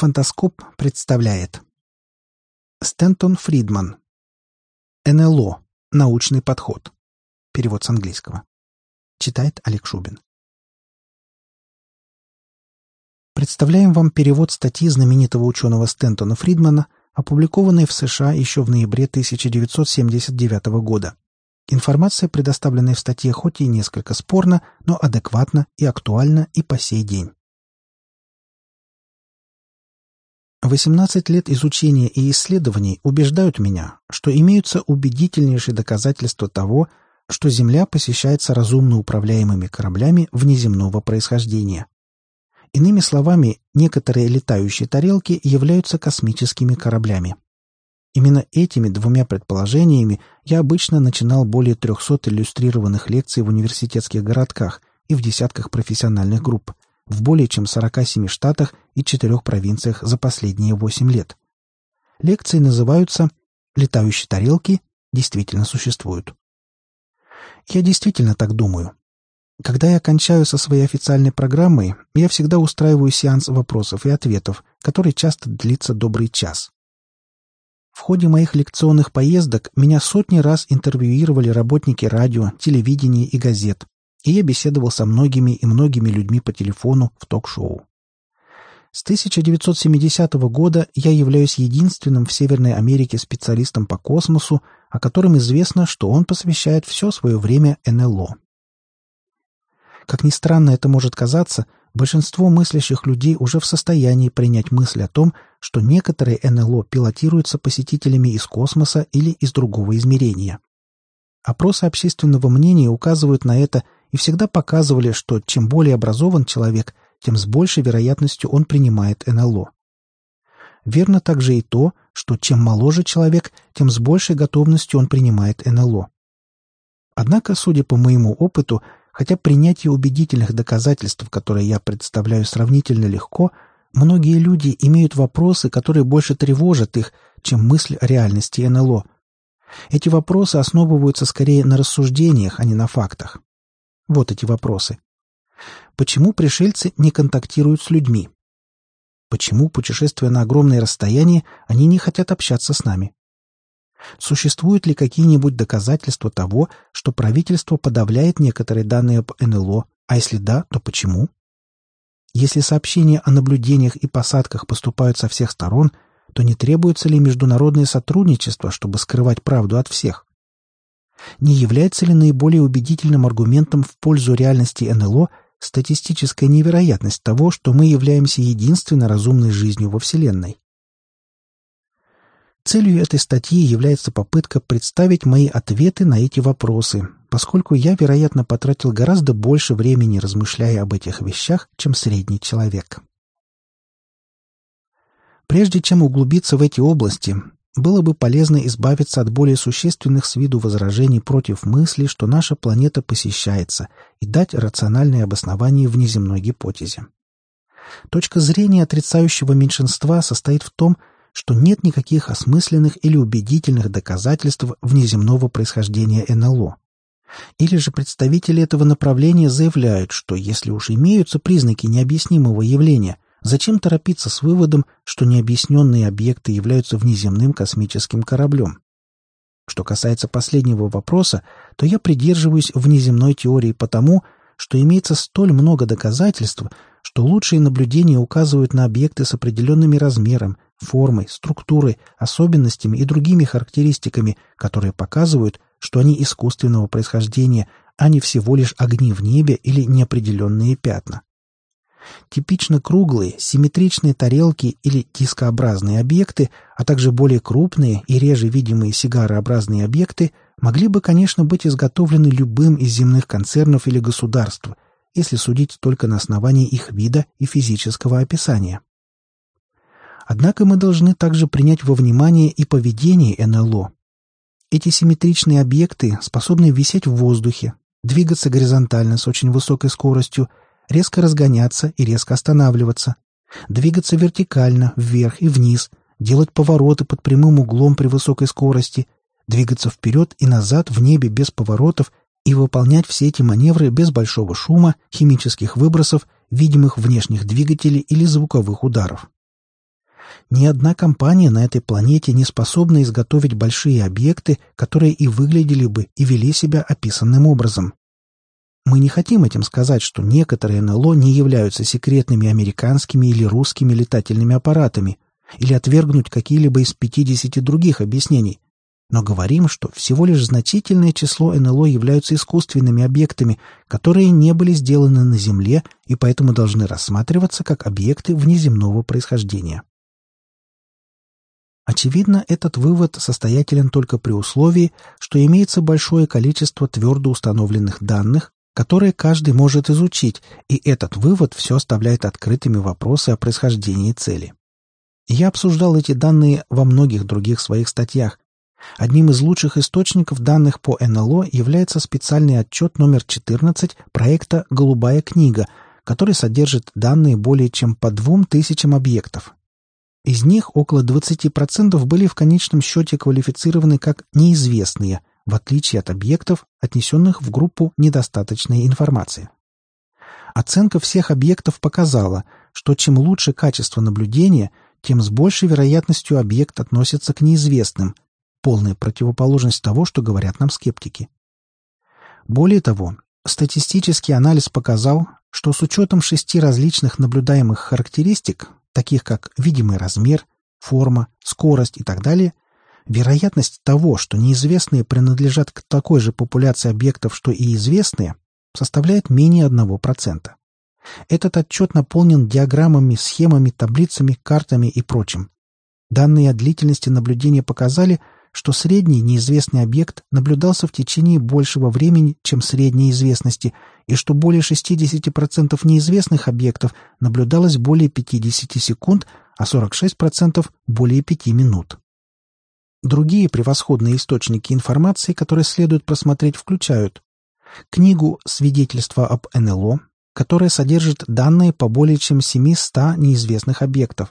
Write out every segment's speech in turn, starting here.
Фантаскоп представляет Стентон Фридман НЛО. Научный подход. Перевод с английского. Читает Олег Шубин. Представляем вам перевод статьи знаменитого ученого Стентона Фридмана, опубликованной в США еще в ноябре 1979 года. Информация, предоставленная в статье, хоть и несколько спорна, но адекватна и актуальна и по сей день. 18 лет изучения и исследований убеждают меня, что имеются убедительнейшие доказательства того, что Земля посещается разумно управляемыми кораблями внеземного происхождения. Иными словами, некоторые летающие тарелки являются космическими кораблями. Именно этими двумя предположениями я обычно начинал более 300 иллюстрированных лекций в университетских городках и в десятках профессиональных групп – в более чем 47 штатах и четырех провинциях за последние 8 лет. Лекции называются «Летающие тарелки действительно существуют». Я действительно так думаю. Когда я кончаю со своей официальной программой, я всегда устраиваю сеанс вопросов и ответов, который часто длится добрый час. В ходе моих лекционных поездок меня сотни раз интервьюировали работники радио, телевидения и газет, и я беседовал со многими и многими людьми по телефону в ток-шоу. С 1970 года я являюсь единственным в Северной Америке специалистом по космосу, о котором известно, что он посвящает все свое время НЛО. Как ни странно это может казаться, большинство мыслящих людей уже в состоянии принять мысль о том, что некоторые НЛО пилотируются посетителями из космоса или из другого измерения. Опросы общественного мнения указывают на это и всегда показывали, что чем более образован человек, тем с большей вероятностью он принимает НЛО. Верно также и то, что чем моложе человек, тем с большей готовностью он принимает НЛО. Однако, судя по моему опыту, хотя принятие убедительных доказательств, которые я представляю сравнительно легко, многие люди имеют вопросы, которые больше тревожат их, чем мысль о реальности НЛО. Эти вопросы основываются скорее на рассуждениях, а не на фактах. Вот эти вопросы. Почему пришельцы не контактируют с людьми? Почему, путешествуя на огромные расстояния, они не хотят общаться с нами? Существуют ли какие-нибудь доказательства того, что правительство подавляет некоторые данные об НЛО, а если да, то почему? Если сообщения о наблюдениях и посадках поступают со всех сторон, то не требуется ли международное сотрудничество, чтобы скрывать правду от всех? Не является ли наиболее убедительным аргументом в пользу реальности НЛО статистическая невероятность того, что мы являемся единственно разумной жизнью во Вселенной? Целью этой статьи является попытка представить мои ответы на эти вопросы, поскольку я, вероятно, потратил гораздо больше времени, размышляя об этих вещах, чем средний человек. Прежде чем углубиться в эти области, было бы полезно избавиться от более существенных с виду возражений против мысли, что наша планета посещается, и дать рациональное обоснование внеземной гипотезе. Точка зрения отрицающего меньшинства состоит в том, что нет никаких осмысленных или убедительных доказательств внеземного происхождения НЛО. Или же представители этого направления заявляют, что если уж имеются признаки необъяснимого явления – Зачем торопиться с выводом, что необъясненные объекты являются внеземным космическим кораблем? Что касается последнего вопроса, то я придерживаюсь внеземной теории потому, что имеется столь много доказательств, что лучшие наблюдения указывают на объекты с определенными размером, формой, структурой, особенностями и другими характеристиками, которые показывают, что они искусственного происхождения, а не всего лишь огни в небе или неопределенные пятна. Типично круглые, симметричные тарелки или дискообразные объекты, а также более крупные и реже видимые сигарообразные объекты могли бы, конечно, быть изготовлены любым из земных концернов или государств, если судить только на основании их вида и физического описания. Однако мы должны также принять во внимание и поведение НЛО. Эти симметричные объекты способны висеть в воздухе, двигаться горизонтально с очень высокой скоростью резко разгоняться и резко останавливаться, двигаться вертикально, вверх и вниз, делать повороты под прямым углом при высокой скорости, двигаться вперед и назад в небе без поворотов и выполнять все эти маневры без большого шума, химических выбросов, видимых внешних двигателей или звуковых ударов. Ни одна компания на этой планете не способна изготовить большие объекты, которые и выглядели бы и вели себя описанным образом. Мы не хотим этим сказать, что некоторые НЛО не являются секретными американскими или русскими летательными аппаратами, или отвергнуть какие-либо из 50 других объяснений, но говорим, что всего лишь значительное число НЛО являются искусственными объектами, которые не были сделаны на Земле и поэтому должны рассматриваться как объекты внеземного происхождения. Очевидно, этот вывод состоятелен только при условии, что имеется большое количество твердо установленных данных, которые каждый может изучить, и этот вывод все оставляет открытыми вопросы о происхождении цели. Я обсуждал эти данные во многих других своих статьях. Одним из лучших источников данных по НЛО является специальный отчет номер 14 проекта «Голубая книга», который содержит данные более чем по двум тысячам объектов, из них около 20% были в конечном счете квалифицированы как неизвестные, в отличие от объектов, отнесенных в группу недостаточной информации. Оценка всех объектов показала, что чем лучше качество наблюдения, тем с большей вероятностью объект относится к неизвестным, полная противоположность того, что говорят нам скептики. Более того, статистический анализ показал, что с учетом шести различных наблюдаемых характеристик таких как видимый размер, форма, скорость и так далее, вероятность того, что неизвестные принадлежат к такой же популяции объектов, что и известные, составляет менее 1%. Этот отчет наполнен диаграммами, схемами, таблицами, картами и прочим. Данные о длительности наблюдения показали, что средний неизвестный объект наблюдался в течение большего времени, чем средней известности, и что более 60% неизвестных объектов наблюдалось более 50 секунд, а 46% более 5 минут. Другие превосходные источники информации, которые следует просмотреть, включают книгу «Свидетельства об НЛО», которая содержит данные по более чем 700 неизвестных объектов,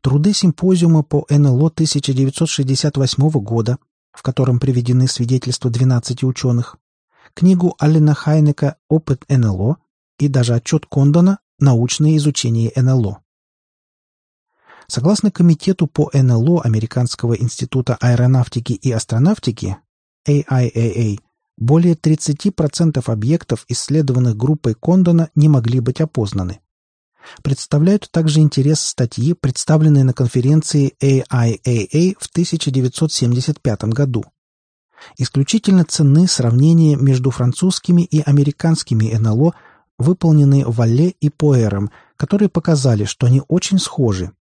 Труды симпозиума по НЛО 1968 года, в котором приведены свидетельства 12 ученых, книгу Алина Хайнека «Опыт НЛО» и даже отчет Кондона «Научное изучение НЛО». Согласно Комитету по НЛО Американского института аэронавтики и астронавтики AIAA, более 30% объектов, исследованных группой Кондона, не могли быть опознаны представляют также интерес статьи, представленной на конференции AIAA в 1975 году. Исключительно ценны сравнения между французскими и американскими НЛО, выполненные Валле и Поэром, которые показали, что они очень схожи.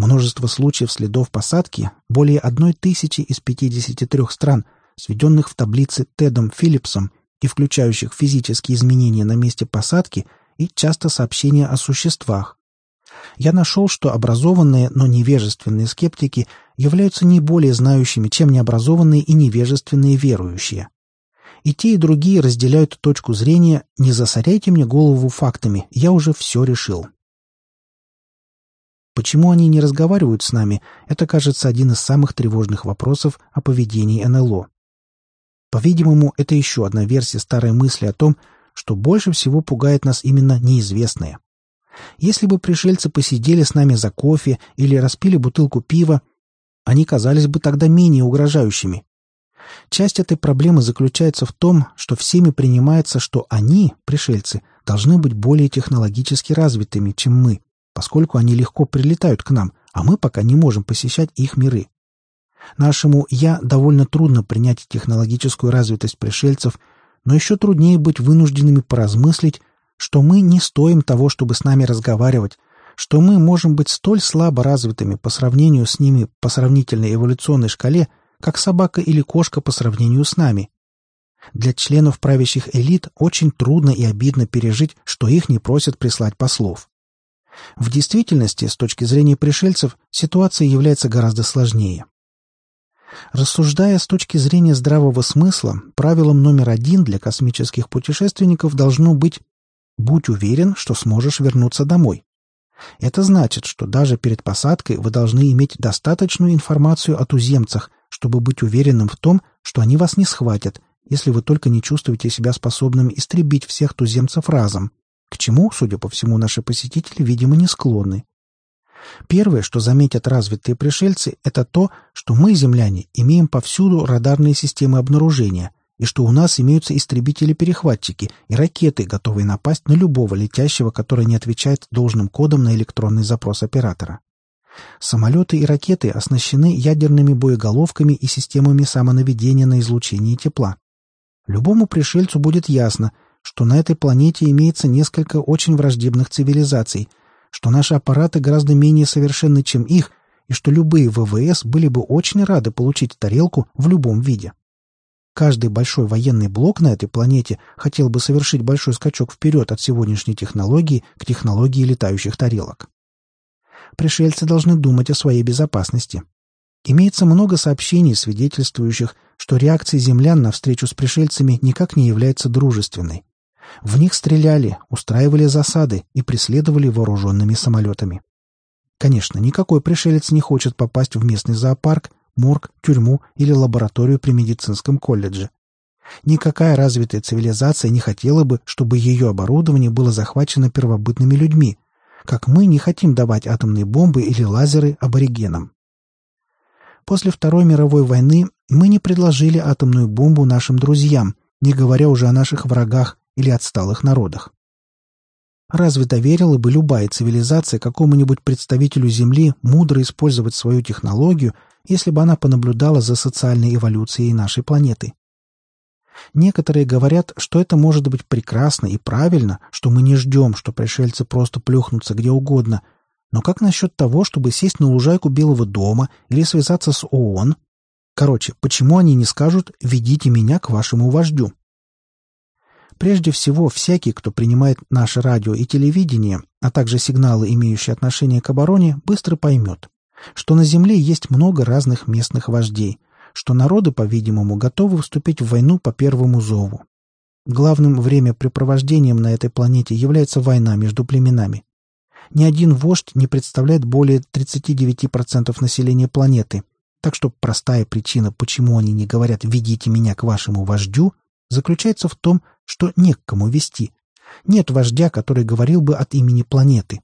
Множество случаев следов посадки, более одной тысячи из 53 стран, сведенных в таблице Тедом Филлипсом и включающих физические изменения на месте посадки – и часто сообщения о существах. Я нашел, что образованные, но невежественные скептики являются не более знающими, чем необразованные и невежественные верующие. И те, и другие разделяют точку зрения «не засоряйте мне голову фактами, я уже все решил». Почему они не разговаривают с нами, это, кажется, один из самых тревожных вопросов о поведении НЛО. По-видимому, это еще одна версия старой мысли о том, что больше всего пугает нас именно неизвестное. Если бы пришельцы посидели с нами за кофе или распили бутылку пива, они казались бы тогда менее угрожающими. Часть этой проблемы заключается в том, что всеми принимается, что они, пришельцы, должны быть более технологически развитыми, чем мы, поскольку они легко прилетают к нам, а мы пока не можем посещать их миры. Нашему «я» довольно трудно принять технологическую развитость пришельцев но еще труднее быть вынужденными поразмыслить, что мы не стоим того, чтобы с нами разговаривать, что мы можем быть столь слабо развитыми по сравнению с ними по сравнительной эволюционной шкале, как собака или кошка по сравнению с нами. Для членов правящих элит очень трудно и обидно пережить, что их не просят прислать послов. В действительности, с точки зрения пришельцев, ситуация является гораздо сложнее. Рассуждая с точки зрения здравого смысла, правилом номер один для космических путешественников должно быть «будь уверен, что сможешь вернуться домой». Это значит, что даже перед посадкой вы должны иметь достаточную информацию о туземцах, чтобы быть уверенным в том, что они вас не схватят, если вы только не чувствуете себя способным истребить всех туземцев разом, к чему, судя по всему, наши посетители, видимо, не склонны. Первое, что заметят развитые пришельцы, это то, что мы, земляне, имеем повсюду радарные системы обнаружения, и что у нас имеются истребители-перехватчики и ракеты, готовые напасть на любого летящего, который не отвечает должным кодом на электронный запрос оператора. Самолеты и ракеты оснащены ядерными боеголовками и системами самонаведения на излучение тепла. Любому пришельцу будет ясно, что на этой планете имеется несколько очень враждебных цивилизаций, что наши аппараты гораздо менее совершенны, чем их, и что любые ВВС были бы очень рады получить тарелку в любом виде. Каждый большой военный блок на этой планете хотел бы совершить большой скачок вперед от сегодняшней технологии к технологии летающих тарелок. Пришельцы должны думать о своей безопасности. Имеется много сообщений, свидетельствующих, что реакция землян на встречу с пришельцами никак не является дружественной. В них стреляли, устраивали засады и преследовали вооруженными самолетами. Конечно, никакой пришелец не хочет попасть в местный зоопарк, морг, тюрьму или лабораторию при медицинском колледже. Никакая развитая цивилизация не хотела бы, чтобы ее оборудование было захвачено первобытными людьми, как мы не хотим давать атомные бомбы или лазеры аборигенам. После Второй мировой войны мы не предложили атомную бомбу нашим друзьям, не говоря уже о наших врагах или отсталых народах. Разве доверила бы любая цивилизация какому-нибудь представителю Земли мудро использовать свою технологию, если бы она понаблюдала за социальной эволюцией нашей планеты? Некоторые говорят, что это может быть прекрасно и правильно, что мы не ждем, что пришельцы просто плюхнутся где угодно. Но как насчет того, чтобы сесть на лужайку Белого дома или связаться с ООН? Короче, почему они не скажут «ведите меня к вашему вождю»? Прежде всего, всякий, кто принимает наше радио и телевидение, а также сигналы, имеющие отношение к обороне, быстро поймет, что на Земле есть много разных местных вождей, что народы, по-видимому, готовы вступить в войну по первому зову. Главным времяпрепровождением на этой планете является война между племенами. Ни один вождь не представляет более 39% населения планеты, так что простая причина, почему они не говорят «ведите меня к вашему вождю», заключается в том, что не к кому вести. Нет вождя, который говорил бы от имени планеты.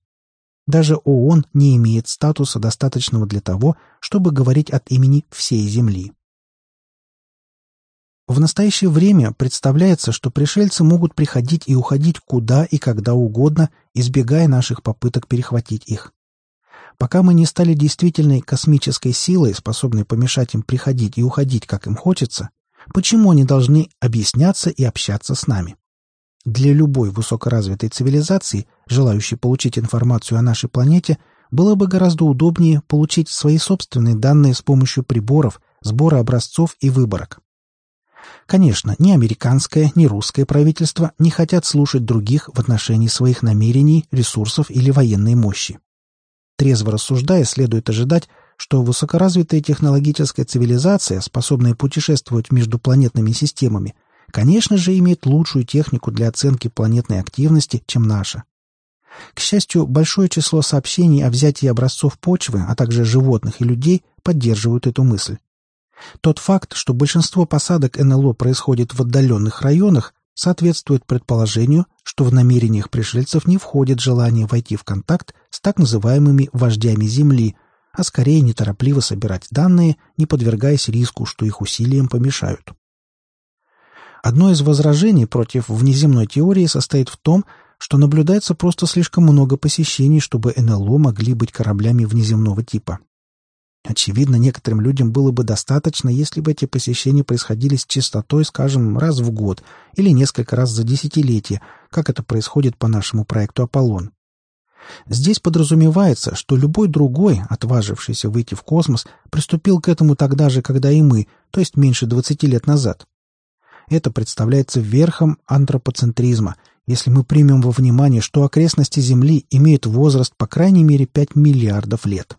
Даже ООН не имеет статуса, достаточного для того, чтобы говорить от имени всей Земли. В настоящее время представляется, что пришельцы могут приходить и уходить куда и когда угодно, избегая наших попыток перехватить их. Пока мы не стали действительной космической силой, способной помешать им приходить и уходить, как им хочется, почему они должны объясняться и общаться с нами? Для любой высокоразвитой цивилизации, желающей получить информацию о нашей планете, было бы гораздо удобнее получить свои собственные данные с помощью приборов, сбора образцов и выборок. Конечно, ни американское, ни русское правительство не хотят слушать других в отношении своих намерений, ресурсов или военной мощи. Трезво рассуждая, следует ожидать, что высокоразвитая технологическая цивилизация, способная путешествовать между планетными системами, конечно же, имеет лучшую технику для оценки планетной активности, чем наша. К счастью, большое число сообщений о взятии образцов почвы, а также животных и людей поддерживают эту мысль. Тот факт, что большинство посадок НЛО происходит в отдаленных районах, соответствует предположению, что в намерениях пришельцев не входит желание войти в контакт с так называемыми «вождями Земли», а скорее неторопливо собирать данные, не подвергаясь риску, что их усилиям помешают. Одно из возражений против внеземной теории состоит в том, что наблюдается просто слишком много посещений, чтобы НЛО могли быть кораблями внеземного типа. Очевидно, некоторым людям было бы достаточно, если бы эти посещения происходили с частотой, скажем, раз в год или несколько раз за десятилетие, как это происходит по нашему проекту «Аполлон». Здесь подразумевается, что любой другой, отважившийся выйти в космос, приступил к этому тогда же, когда и мы, то есть меньше 20 лет назад. Это представляется верхом антропоцентризма, если мы примем во внимание, что окрестности Земли имеют возраст по крайней мере 5 миллиардов лет.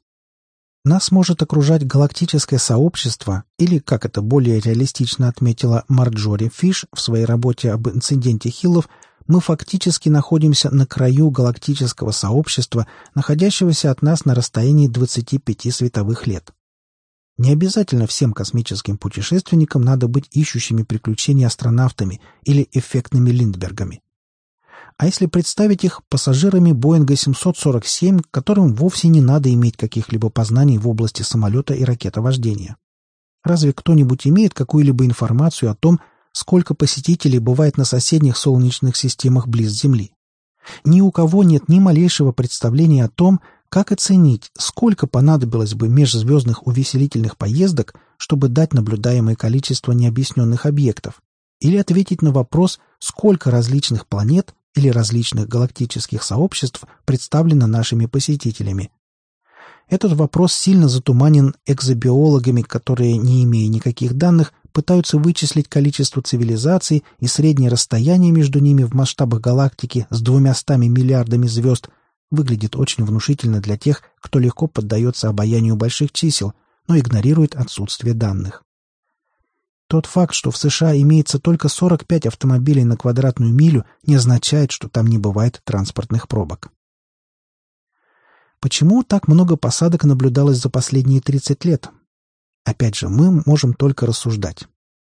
Нас может окружать галактическое сообщество, или, как это более реалистично отметила Марджори Фиш в своей работе об инциденте Хиллов, мы фактически находимся на краю галактического сообщества, находящегося от нас на расстоянии 25 световых лет. Не обязательно всем космическим путешественникам надо быть ищущими приключений астронавтами или эффектными Линдбергами. А если представить их пассажирами Боинга 747, которым вовсе не надо иметь каких-либо познаний в области самолета и ракетовождения? Разве кто-нибудь имеет какую-либо информацию о том, сколько посетителей бывает на соседних солнечных системах близ Земли? Ни у кого нет ни малейшего представления о том, как оценить, сколько понадобилось бы межзвездных увеселительных поездок, чтобы дать наблюдаемое количество необъясненных объектов, или ответить на вопрос, сколько различных планет или различных галактических сообществ представлено нашими посетителями. Этот вопрос сильно затуманен экзобиологами, которые, не имея никаких данных, пытаются вычислить количество цивилизаций и среднее расстояние между ними в масштабах галактики с двумястами миллиардами звезд выглядит очень внушительно для тех, кто легко поддается обаянию больших чисел, но игнорирует отсутствие данных. Тот факт, что в США имеется только 45 автомобилей на квадратную милю, не означает, что там не бывает транспортных пробок. Почему так много посадок наблюдалось за последние 30 лет? Опять же, мы можем только рассуждать.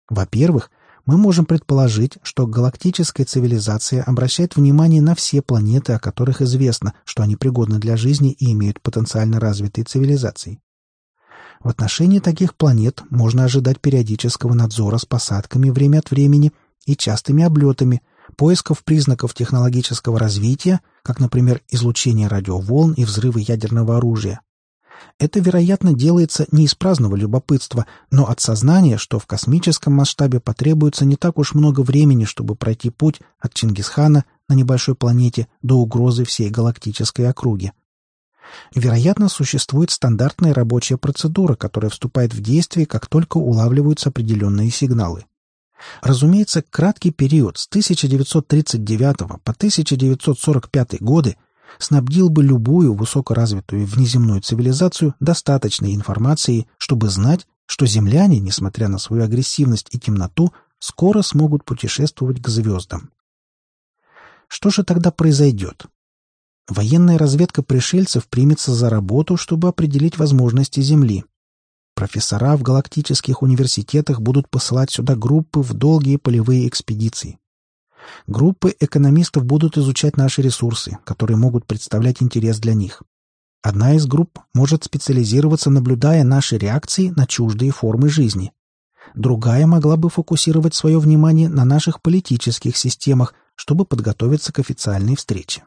Во-первых, мы можем предположить, что галактическая цивилизация обращает внимание на все планеты, о которых известно, что они пригодны для жизни и имеют потенциально развитые цивилизации. В отношении таких планет можно ожидать периодического надзора с посадками время от времени и частыми облетами, поисков признаков технологического развития, как, например, излучение радиоволн и взрывы ядерного оружия. Это, вероятно, делается не из праздного любопытства, но от сознания, что в космическом масштабе потребуется не так уж много времени, чтобы пройти путь от Чингисхана на небольшой планете до угрозы всей галактической округи. Вероятно, существует стандартная рабочая процедура, которая вступает в действие, как только улавливаются определенные сигналы. Разумеется, краткий период с 1939 по 1945 годы снабдил бы любую высокоразвитую внеземную цивилизацию достаточной информацией, чтобы знать, что земляне, несмотря на свою агрессивность и темноту, скоро смогут путешествовать к звездам. Что же тогда произойдет? Военная разведка пришельцев примется за работу, чтобы определить возможности Земли. Профессора в галактических университетах будут посылать сюда группы в долгие полевые экспедиции. Группы экономистов будут изучать наши ресурсы, которые могут представлять интерес для них. Одна из групп может специализироваться, наблюдая наши реакции на чуждые формы жизни. Другая могла бы фокусировать свое внимание на наших политических системах, чтобы подготовиться к официальной встрече.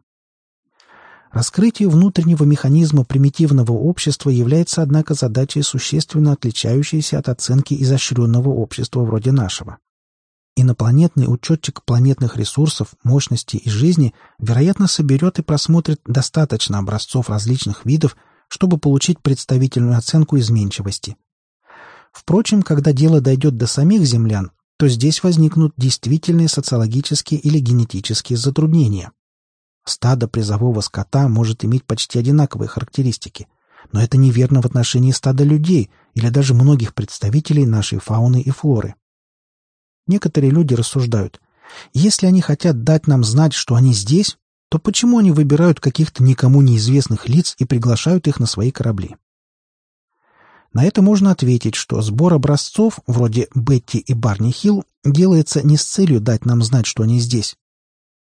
Раскрытие внутреннего механизма примитивного общества является, однако, задачей существенно отличающейся от оценки изощренного общества вроде нашего. Инопланетный учетчик планетных ресурсов, мощности и жизни, вероятно, соберет и просмотрит достаточно образцов различных видов, чтобы получить представительную оценку изменчивости. Впрочем, когда дело дойдет до самих землян, то здесь возникнут действительные социологические или генетические затруднения. Стадо призового скота может иметь почти одинаковые характеристики, но это неверно в отношении стада людей или даже многих представителей нашей фауны и флоры. Некоторые люди рассуждают, если они хотят дать нам знать, что они здесь, то почему они выбирают каких-то никому неизвестных лиц и приглашают их на свои корабли? На это можно ответить, что сбор образцов, вроде Бетти и Барни Хилл, делается не с целью дать нам знать, что они здесь,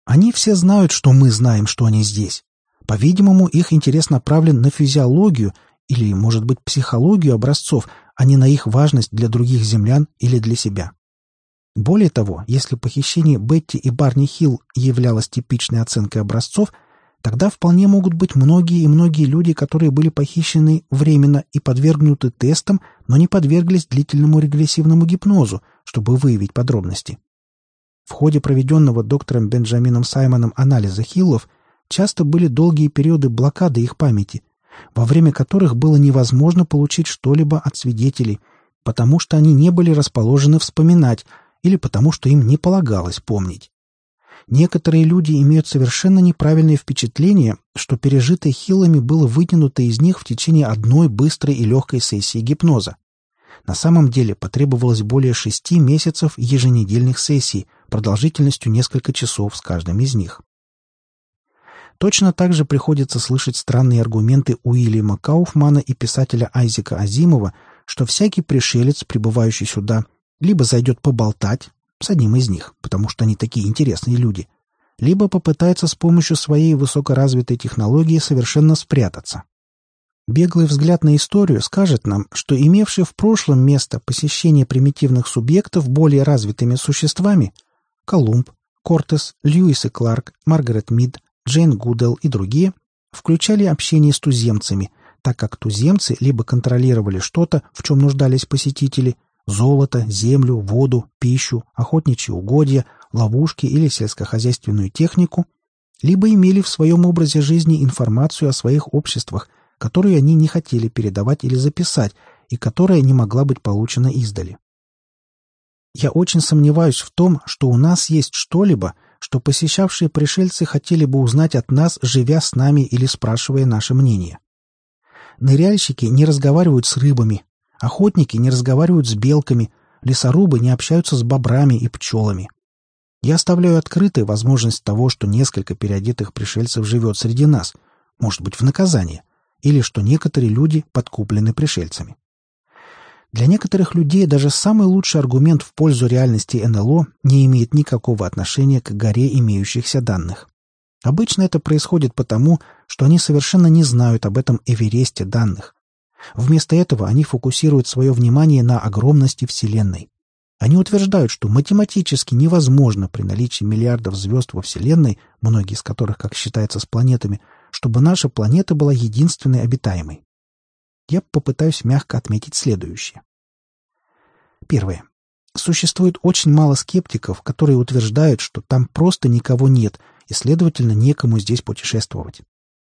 они все знают, что мы знаем, что они здесь. По-видимому, их интерес направлен на физиологию или, может быть, психологию образцов, а не на их важность для других землян или для себя. Более того, если похищение Бетти и Барни Хилл являлось типичной оценкой образцов, тогда вполне могут быть многие и многие люди, которые были похищены временно и подвергнуты тестам, но не подверглись длительному регрессивному гипнозу, чтобы выявить подробности. В ходе проведенного доктором Бенджамином Саймоном анализа хиллов часто были долгие периоды блокады их памяти, во время которых было невозможно получить что-либо от свидетелей, потому что они не были расположены вспоминать или потому что им не полагалось помнить. Некоторые люди имеют совершенно неправильное впечатление, что пережитое хиллами было вытянуто из них в течение одной быстрой и легкой сессии гипноза. На самом деле потребовалось более шести месяцев еженедельных сессий, продолжительностью несколько часов с каждым из них. Точно так же приходится слышать странные аргументы Уильяма Кауфмана и писателя Айзека Азимова, что всякий пришелец, прибывающий сюда, либо зайдет поболтать с одним из них, потому что они такие интересные люди, либо попытается с помощью своей высокоразвитой технологии совершенно спрятаться. Беглый взгляд на историю скажет нам, что имевшие в прошлом место посещение примитивных субъектов более развитыми существами – Колумб, Кортес, Льюис и Кларк, Маргарет Мид, Джейн Гудел и другие – включали общение с туземцами, так как туземцы либо контролировали что-то, в чем нуждались посетители – золото, землю, воду, пищу, охотничьи угодья, ловушки или сельскохозяйственную технику, либо имели в своем образе жизни информацию о своих обществах – которую они не хотели передавать или записать, и которая не могла быть получена издали. Я очень сомневаюсь в том, что у нас есть что-либо, что посещавшие пришельцы хотели бы узнать от нас, живя с нами или спрашивая наше мнение. Ныряльщики не разговаривают с рыбами, охотники не разговаривают с белками, лесорубы не общаются с бобрами и пчелами. Я оставляю открытой возможность того, что несколько переодетых пришельцев живет среди нас, может быть, в наказание, или что некоторые люди подкуплены пришельцами. Для некоторых людей даже самый лучший аргумент в пользу реальности НЛО не имеет никакого отношения к горе имеющихся данных. Обычно это происходит потому, что они совершенно не знают об этом Эвересте данных. Вместо этого они фокусируют свое внимание на огромности Вселенной. Они утверждают, что математически невозможно при наличии миллиардов звезд во Вселенной, многие из которых, как считается, с планетами, чтобы наша планета была единственной обитаемой. Я попытаюсь мягко отметить следующее. Первое. Существует очень мало скептиков, которые утверждают, что там просто никого нет, и, следовательно, некому здесь путешествовать.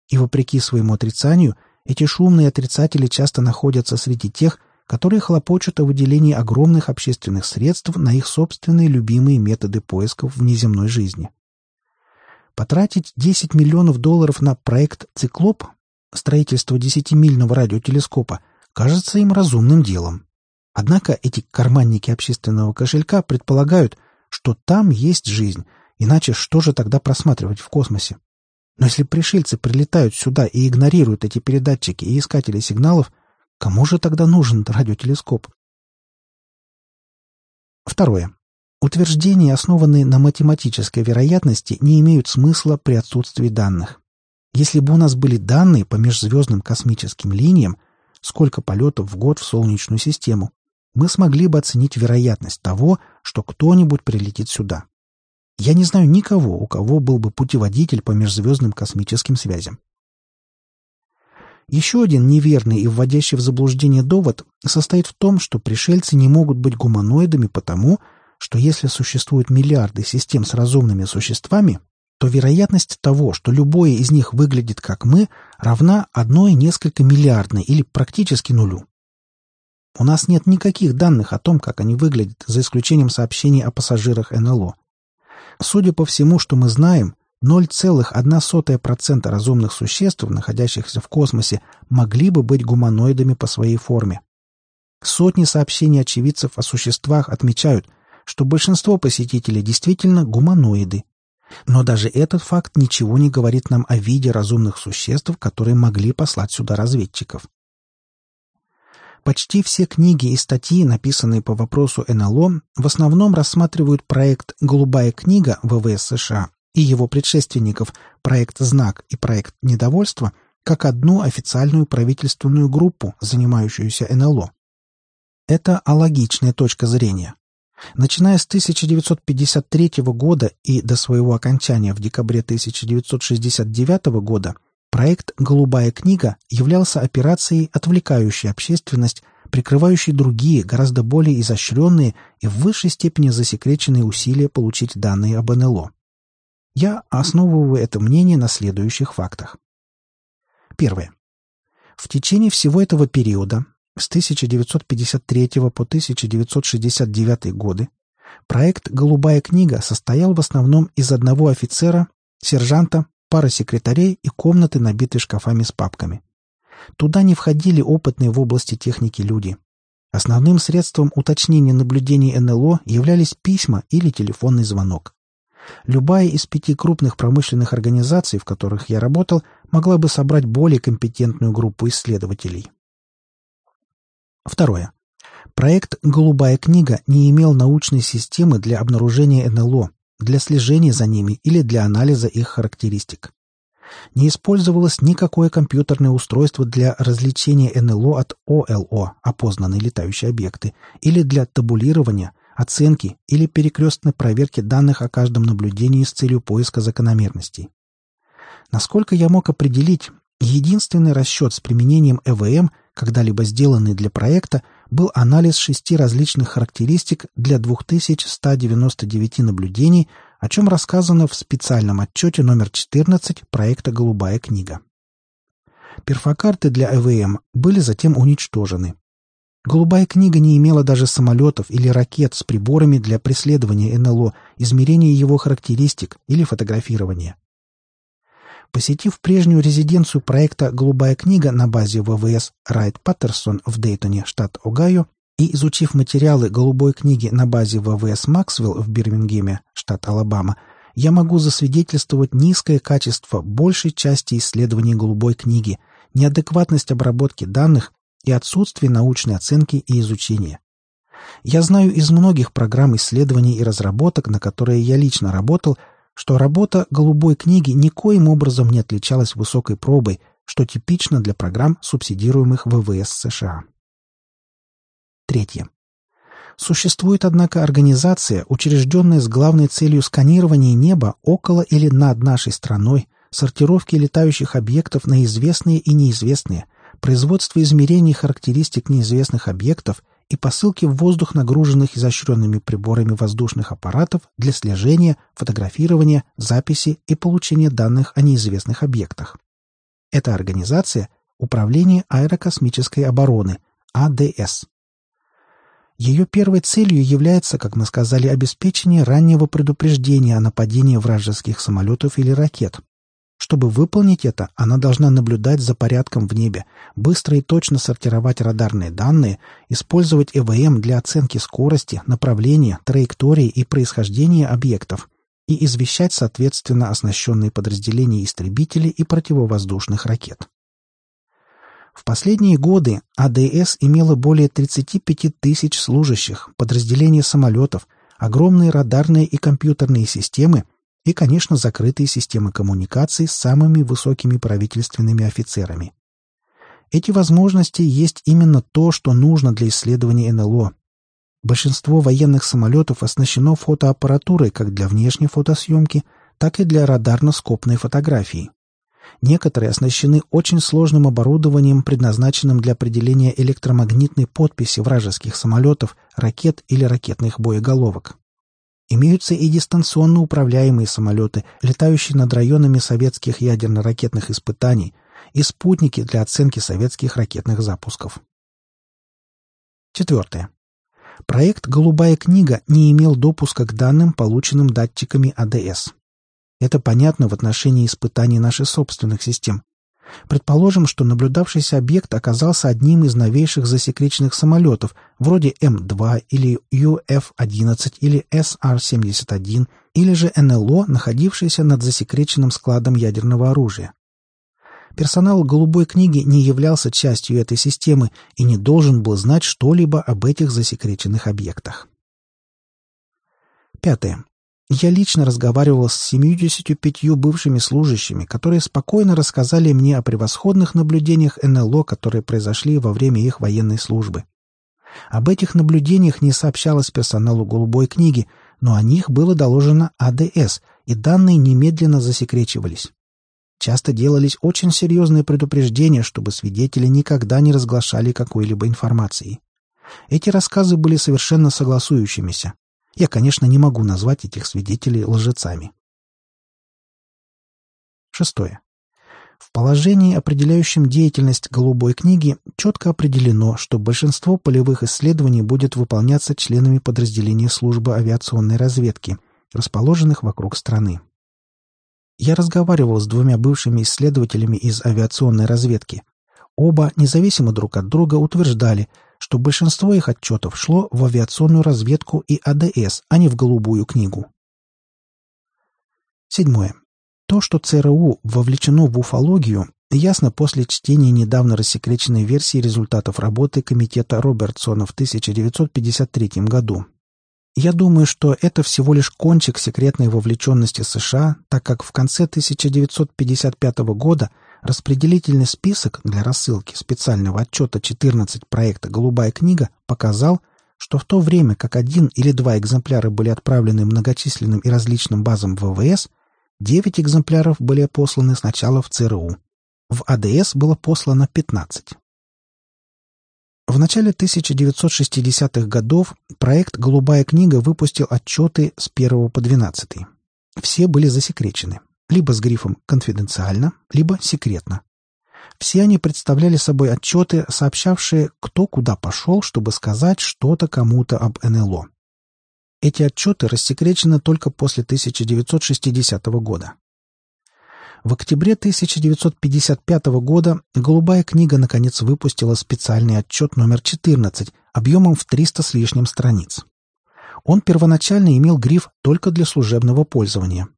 И вопреки своему отрицанию, эти шумные отрицатели часто находятся среди тех, которые хлопочут о выделении огромных общественных средств на их собственные любимые методы поисков внеземной жизни. Потратить 10 миллионов долларов на проект «Циклоп» строительство 10-мильного радиотелескопа кажется им разумным делом. Однако эти карманники общественного кошелька предполагают, что там есть жизнь, иначе что же тогда просматривать в космосе? Но если пришельцы прилетают сюда и игнорируют эти передатчики и искатели сигналов, кому же тогда нужен радиотелескоп? Второе. Утверждения, основанные на математической вероятности, не имеют смысла при отсутствии данных. Если бы у нас были данные по межзвездным космическим линиям, сколько полетов в год в Солнечную систему, мы смогли бы оценить вероятность того, что кто-нибудь прилетит сюда. Я не знаю никого, у кого был бы путеводитель по межзвездным космическим связям. Еще один неверный и вводящий в заблуждение довод состоит в том, что пришельцы не могут быть гуманоидами потому, что если существуют миллиарды систем с разумными существами, то вероятность того, что любое из них выглядит как мы, равна одной несколько миллиардной или практически нулю. У нас нет никаких данных о том, как они выглядят, за исключением сообщений о пассажирах НЛО. Судя по всему, что мы знаем, 0,1% разумных существ, находящихся в космосе, могли бы быть гуманоидами по своей форме. Сотни сообщений очевидцев о существах отмечают, что большинство посетителей действительно гуманоиды. Но даже этот факт ничего не говорит нам о виде разумных существ, которые могли послать сюда разведчиков. Почти все книги и статьи, написанные по вопросу НЛО, в основном рассматривают проект «Голубая книга» ВВС США и его предшественников, проект «Знак» и проект «Недовольство», как одну официальную правительственную группу, занимающуюся НЛО. Это алогичная точка зрения. Начиная с 1953 года и до своего окончания в декабре 1969 года проект «Голубая книга» являлся операцией, отвлекающей общественность, прикрывающей другие, гораздо более изощренные и в высшей степени засекреченные усилия получить данные об НЛО. Я основываю это мнение на следующих фактах. Первое. В течение всего этого периода с 1953 по 1969 годы проект «Голубая книга» состоял в основном из одного офицера, сержанта, пары секретарей и комнаты, набитой шкафами с папками. Туда не входили опытные в области техники люди. Основным средством уточнения наблюдений НЛО являлись письма или телефонный звонок. Любая из пяти крупных промышленных организаций, в которых я работал, могла бы собрать более компетентную группу исследователей. Второе. Проект «Голубая книга» не имел научной системы для обнаружения НЛО, для слежения за ними или для анализа их характеристик. Не использовалось никакое компьютерное устройство для развлечения НЛО от ОЛО, опознанные летающие объекты, или для табулирования, оценки или перекрестной проверки данных о каждом наблюдении с целью поиска закономерностей. Насколько я мог определить, единственный расчет с применением ЭВМ, когда-либо сделанный для проекта, был анализ шести различных характеристик для 2199 наблюдений, о чем рассказано в специальном отчете номер 14 проекта «Голубая книга». Перфокарты для ЭВМ были затем уничтожены. Голубая книга не имела даже самолетов или ракет с приборами для преследования НЛО, измерения его характеристик или фотографирования. Посетив прежнюю резиденцию проекта «Голубая книга» на базе ВВС Райт Паттерсон в Дейтоне, штат Огайо, и изучив материалы «Голубой книги» на базе ВВС Максвелл в Бирмингеме, штат Алабама, я могу засвидетельствовать низкое качество большей части исследований «Голубой книги», неадекватность обработки данных и отсутствие научной оценки и изучения. Я знаю из многих программ исследований и разработок, на которые я лично работал, что работа «Голубой книги» никоим образом не отличалась высокой пробой, что типично для программ, субсидируемых ВВС США. Третье. Существует, однако, организация, учрежденная с главной целью сканирования неба около или над нашей страной, сортировки летающих объектов на известные и неизвестные, производство измерений характеристик неизвестных объектов и посылки в воздух нагруженных изощренными приборами воздушных аппаратов для слежения, фотографирования, записи и получения данных о неизвестных объектах. Эта организация – Управление аэрокосмической обороны, АДС. Ее первой целью является, как мы сказали, обеспечение раннего предупреждения о нападении вражеских самолетов или ракет, чтобы выполнить это, она должна наблюдать за порядком в небе, быстро и точно сортировать радарные данные, использовать ЭВМ для оценки скорости, направления, траектории и происхождения объектов и извещать, соответственно, оснащенные подразделения истребителей и противовоздушных ракет. В последние годы АДС имела более 35 тысяч служащих, подразделения самолетов, огромные радарные и компьютерные системы – и, конечно, закрытые системы коммуникаций с самыми высокими правительственными офицерами. Эти возможности есть именно то, что нужно для исследования НЛО. Большинство военных самолетов оснащено фотоаппаратурой как для внешней фотосъемки, так и для радарно-скопной фотографии. Некоторые оснащены очень сложным оборудованием, предназначенным для определения электромагнитной подписи вражеских самолетов, ракет или ракетных боеголовок. Имеются и дистанционно управляемые самолеты, летающие над районами советских ядерно-ракетных испытаний, и спутники для оценки советских ракетных запусков. Четвертое. Проект «Голубая книга» не имел допуска к данным, полученным датчиками АДС. Это понятно в отношении испытаний наших собственных систем. Предположим, что наблюдавшийся объект оказался одним из новейших засекреченных самолетов, вроде М-2 или UF-11 или SR-71, или же НЛО, находившийся над засекреченным складом ядерного оружия. Персонал «Голубой книги» не являлся частью этой системы и не должен был знать что-либо об этих засекреченных объектах. Пятое. Я лично разговаривал с 75 бывшими служащими, которые спокойно рассказали мне о превосходных наблюдениях НЛО, которые произошли во время их военной службы. Об этих наблюдениях не сообщалось персоналу «Голубой книги», но о них было доложено АДС, и данные немедленно засекречивались. Часто делались очень серьезные предупреждения, чтобы свидетели никогда не разглашали какой-либо информации. Эти рассказы были совершенно согласующимися. Я, конечно, не могу назвать этих свидетелей лжецами. Шестое. В положении, определяющем деятельность «Голубой книги», четко определено, что большинство полевых исследований будет выполняться членами подразделения службы авиационной разведки, расположенных вокруг страны. Я разговаривал с двумя бывшими исследователями из авиационной разведки. Оба, независимо друг от друга, утверждали, что большинство их отчетов шло в авиационную разведку и АДС, а не в голубую книгу. Седьмое. То, что ЦРУ вовлечено в уфологию, ясно после чтения недавно рассекреченной версии результатов работы комитета Робертсона в 1953 году. Я думаю, что это всего лишь кончик секретной вовлеченности США, так как в конце 1955 года распределительный список для рассылки специального отчета 14 проекта «Голубая книга» показал, что в то время как один или два экземпляра были отправлены многочисленным и различным базам ВВС, 9 экземпляров были посланы сначала в ЦРУ. В АДС было послано 15. В начале 1960-х годов проект «Голубая книга» выпустил отчеты с 1 по 12. Все были засекречены, либо с грифом «конфиденциально», либо «секретно». Все они представляли собой отчеты, сообщавшие, кто куда пошел, чтобы сказать что-то кому-то об НЛО. Эти отчеты рассекречены только после 1960 года. В октябре 1955 года «Голубая книга» наконец выпустила специальный отчет номер 14 объемом в 300 с лишним страниц. Он первоначально имел гриф только для служебного пользования.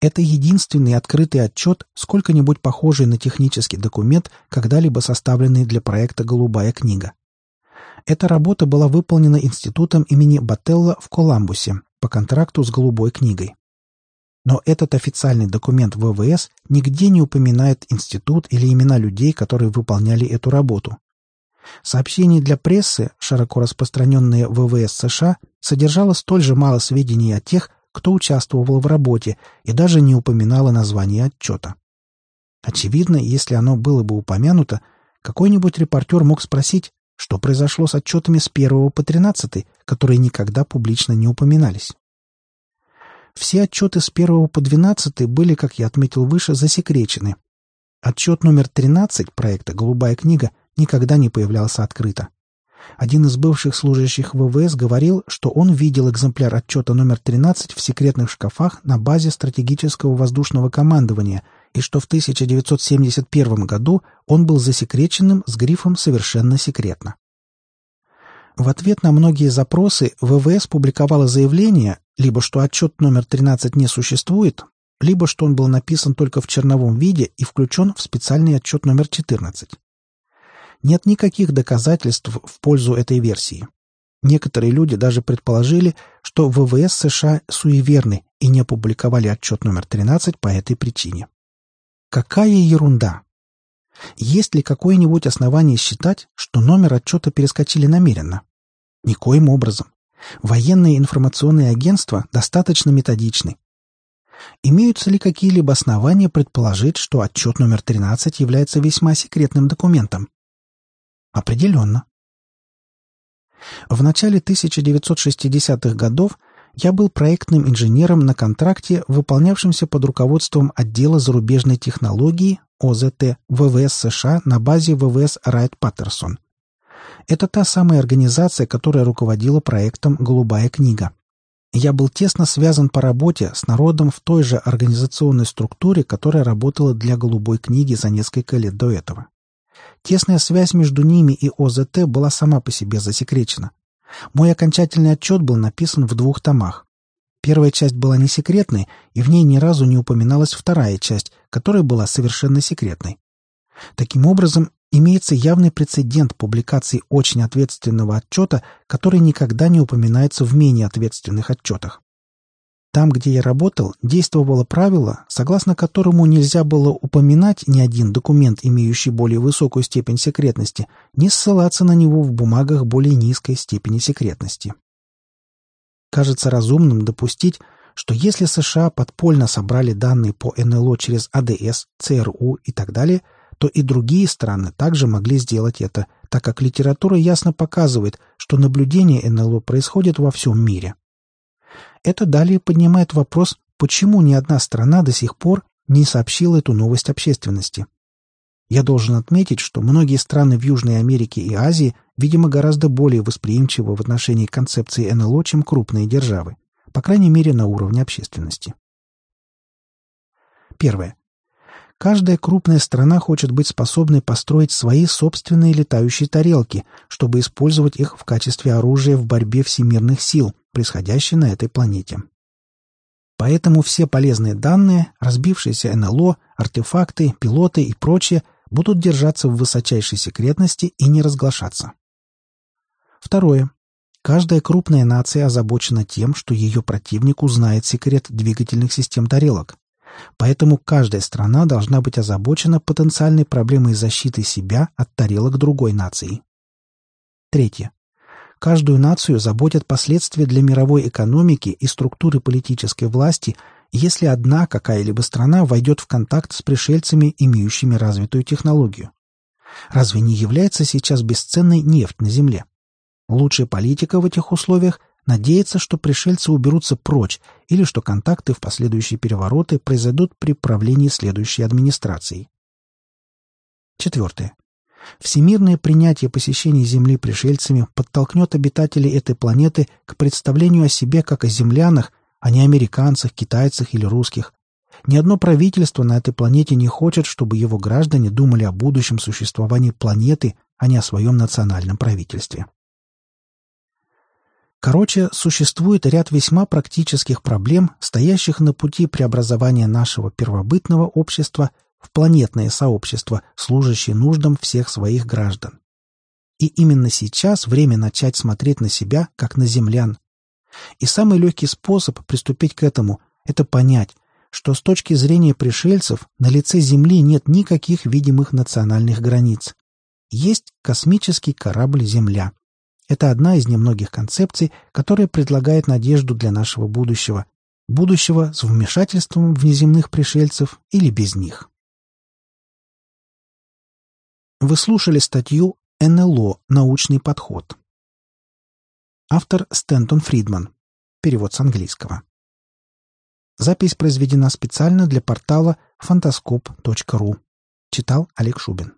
Это единственный открытый отчет, сколько-нибудь похожий на технический документ, когда-либо составленный для проекта «Голубая книга». Эта работа была выполнена институтом имени Бателла в Коламбусе по контракту с «Голубой книгой». Но этот официальный документ ВВС нигде не упоминает институт или имена людей, которые выполняли эту работу. Сообщение для прессы, широко распространенное ВВС США, содержало столь же мало сведений о тех, кто участвовал в работе, и даже не упоминало название отчета. Очевидно, если оно было бы упомянуто, какой-нибудь репортер мог спросить, что произошло с отчетами с 1 по 13, которые никогда публично не упоминались. Все отчеты с 1 по 12 были, как я отметил выше, засекречены. Отчет номер 13 проекта «Голубая книга» никогда не появлялся открыто. Один из бывших служащих ВВС говорил, что он видел экземпляр отчета номер 13 в секретных шкафах на базе стратегического воздушного командования и что в 1971 году он был засекреченным с грифом «Совершенно секретно». В ответ на многие запросы ВВС публиковало заявление, либо что отчет номер 13 не существует, либо что он был написан только в черновом виде и включен в специальный отчет номер 14. Нет никаких доказательств в пользу этой версии. Некоторые люди даже предположили, что ВВС США суеверны и не опубликовали отчет номер 13 по этой причине. Какая ерунда! Есть ли какое-нибудь основание считать, что номер отчета перескочили намеренно? Никоим образом. Военные информационные агентства достаточно методичны. Имеются ли какие-либо основания предположить, что отчет номер 13 является весьма секретным документом? Определенно. В начале 1960-х годов я был проектным инженером на контракте, выполнявшемся под руководством отдела зарубежной технологии ОЗТ ВВС США на базе ВВС Райт Паттерсон. Это та самая организация, которая руководила проектом «Голубая книга». Я был тесно связан по работе с народом в той же организационной структуре, которая работала для «Голубой книги» за несколько лет до этого. Тесная связь между ними и ОЗТ была сама по себе засекречена. Мой окончательный отчет был написан в двух томах. Первая часть была не секретной, и в ней ни разу не упоминалась вторая часть, которая была совершенно секретной. Таким образом, имеется явный прецедент публикации очень ответственного отчета, который никогда не упоминается в менее ответственных отчетах. Там, где я работал, действовало правило, согласно которому нельзя было упоминать ни один документ, имеющий более высокую степень секретности, не ссылаться на него в бумагах более низкой степени секретности. Кажется разумным допустить, что если США подпольно собрали данные по НЛО через АДС, ЦРУ и так далее – то и другие страны также могли сделать это, так как литература ясно показывает, что наблюдение НЛО происходит во всем мире. Это далее поднимает вопрос, почему ни одна страна до сих пор не сообщила эту новость общественности. Я должен отметить, что многие страны в Южной Америке и Азии, видимо, гораздо более восприимчивы в отношении концепции НЛО, чем крупные державы, по крайней мере на уровне общественности. Первое. Каждая крупная страна хочет быть способной построить свои собственные летающие тарелки, чтобы использовать их в качестве оружия в борьбе всемирных сил, происходящей на этой планете. Поэтому все полезные данные, разбившиеся НЛО, артефакты, пилоты и прочее будут держаться в высочайшей секретности и не разглашаться. Второе. Каждая крупная нация озабочена тем, что ее противник узнает секрет двигательных систем тарелок. Поэтому каждая страна должна быть озабочена потенциальной проблемой защиты себя от тарелок другой нации. Третье. Каждую нацию заботят последствия для мировой экономики и структуры политической власти, если одна какая-либо страна войдет в контакт с пришельцами, имеющими развитую технологию. Разве не является сейчас бесценной нефть на Земле? Лучшая политика в этих условиях – надеяться, что пришельцы уберутся прочь или что контакты в последующие перевороты произойдут при правлении следующей администрации. Четвертое. Всемирное принятие посещения Земли пришельцами подтолкнет обитателей этой планеты к представлению о себе как о землянах, а не американцах, китайцах или русских. Ни одно правительство на этой планете не хочет, чтобы его граждане думали о будущем существовании планеты, а не о своем национальном правительстве. Короче, существует ряд весьма практических проблем, стоящих на пути преобразования нашего первобытного общества в планетное сообщество, служащее нуждам всех своих граждан. И именно сейчас время начать смотреть на себя, как на землян. И самый легкий способ приступить к этому – это понять, что с точки зрения пришельцев на лице Земли нет никаких видимых национальных границ. Есть космический корабль «Земля», это одна из немногих концепций, которая предлагает надежду для нашего будущего. Будущего с вмешательством внеземных пришельцев или без них. Вы слушали статью «НЛО. Научный подход». Автор Стэнтон Фридман. Перевод с английского. Запись произведена специально для портала фантаскоп.ру. Читал Олег Шубин.